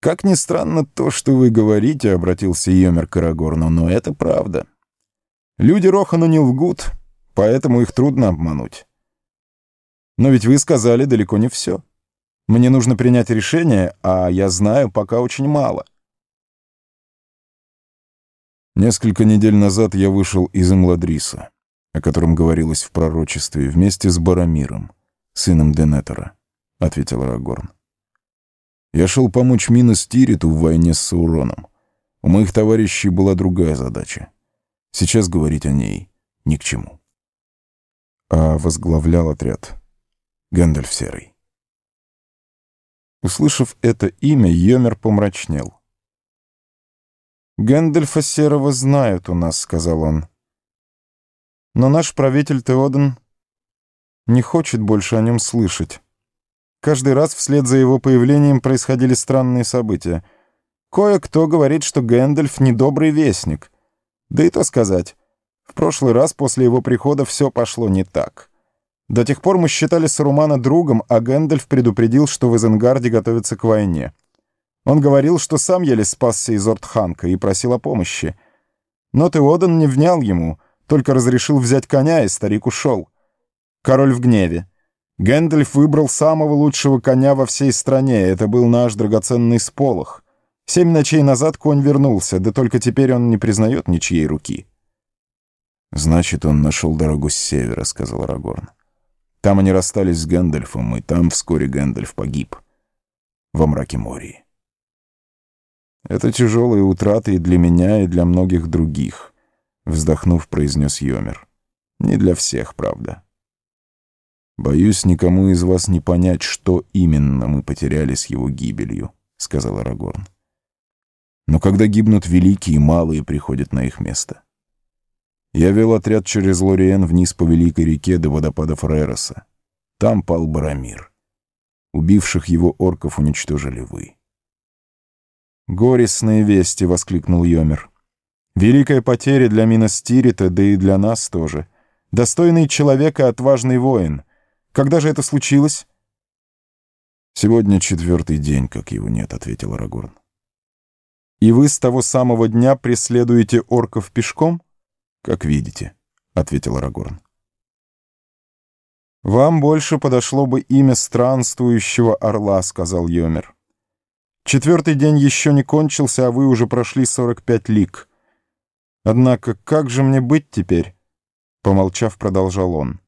«Как ни странно то, что вы говорите», — обратился Йомер к Арагорну, — «но это правда. Люди Рохана не лгут, поэтому их трудно обмануть. Но ведь вы сказали далеко не все. Мне нужно принять решение, а я знаю пока очень мало». Несколько недель назад я вышел из Имладриса, о котором говорилось в пророчестве, вместе с Барамиром, сыном Денетера, — ответил Арагорн. Я шел помочь Минос Тириту в войне с Сауроном. У моих товарищей была другая задача. Сейчас говорить о ней ни к чему. А возглавлял отряд Гэндальф Серый. Услышав это имя, Йомер помрачнел. «Гэндальфа Серого знают у нас», — сказал он. «Но наш правитель Теоден не хочет больше о нем слышать». Каждый раз вслед за его появлением происходили странные события. Кое-кто говорит, что Гэндальф — недобрый вестник. Да и то сказать. В прошлый раз после его прихода все пошло не так. До тех пор мы считали Сарумана другом, а Гэндальф предупредил, что в Изенгарде готовится к войне. Он говорил, что сам еле спасся из Ортханка и просил о помощи. Но Теоден не внял ему, только разрешил взять коня, и старик ушел. Король в гневе. Гэндальф выбрал самого лучшего коня во всей стране. Это был наш драгоценный Сполох. Семь ночей назад конь вернулся, да только теперь он не признает ничьей руки. «Значит, он нашел дорогу с севера», — сказал Арагорн. «Там они расстались с Гэндальфом, и там вскоре Гэндальф погиб. Во мраке Мории». «Это тяжелые утраты и для меня, и для многих других», — вздохнув, произнес Йомер. «Не для всех, правда». «Боюсь, никому из вас не понять, что именно мы потеряли с его гибелью», — сказал Арагорн. «Но когда гибнут великие, малые приходят на их место. Я вел отряд через Лориен вниз по Великой реке до водопадов Рероса. Там пал Барамир. Убивших его орков уничтожили вы». «Горестные вести!» — воскликнул Йомер. «Великая потеря для Миностирита, да и для нас тоже. Достойный человек и отважный воин — когда же это случилось?» «Сегодня четвертый день, как его нет», — ответил Арагорн. «И вы с того самого дня преследуете орков пешком?» «Как видите», — ответил Арагорн. «Вам больше подошло бы имя странствующего орла», — сказал Йомер. «Четвертый день еще не кончился, а вы уже прошли сорок пять лиг. Однако как же мне быть теперь?» Помолчав, продолжал он.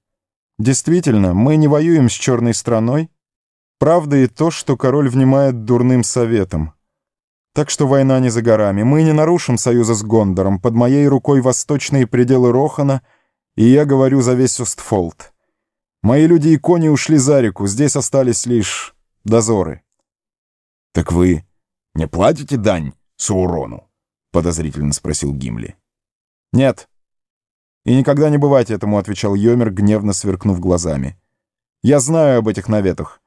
Действительно, мы не воюем с черной страной. Правда и то, что король внимает дурным советам. Так что война не за горами. Мы не нарушим союза с Гондором. Под моей рукой восточные пределы Рохана, и я говорю за весь Остфолд. Мои люди и кони ушли за реку, здесь остались лишь дозоры. — Так вы не платите дань Саурону? — подозрительно спросил Гимли. — Нет. «И никогда не бывать этому», — отвечал Йомер, гневно сверкнув глазами. «Я знаю об этих наветах.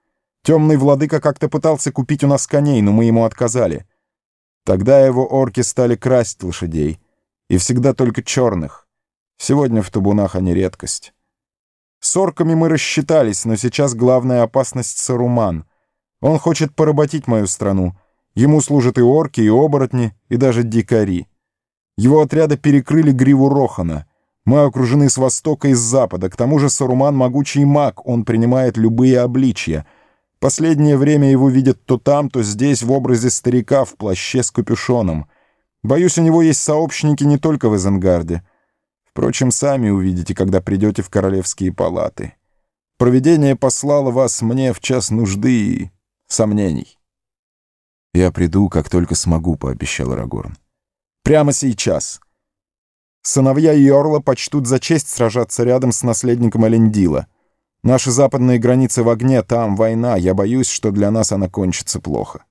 Темный владыка как-то пытался купить у нас коней, но мы ему отказали. Тогда его орки стали красть лошадей. И всегда только черных. Сегодня в табунах они редкость. С орками мы рассчитались, но сейчас главная опасность — Саруман. Он хочет поработить мою страну. Ему служат и орки, и оборотни, и даже дикари. Его отряды перекрыли гриву Рохана — мы окружены с востока и с запада. К тому же Саруман — могучий маг, он принимает любые обличья. Последнее время его видят то там, то здесь, в образе старика в плаще с капюшоном. Боюсь, у него есть сообщники не только в Эзенгарде. Впрочем, сами увидите, когда придете в королевские палаты. Провидение послало вас мне в час нужды и сомнений. «Я приду, как только смогу», — пообещал Рагорн. «Прямо сейчас». Сыновья Йорла почтут за честь сражаться рядом с наследником Элендила. Наши западные границы в огне, там война. Я боюсь, что для нас она кончится плохо.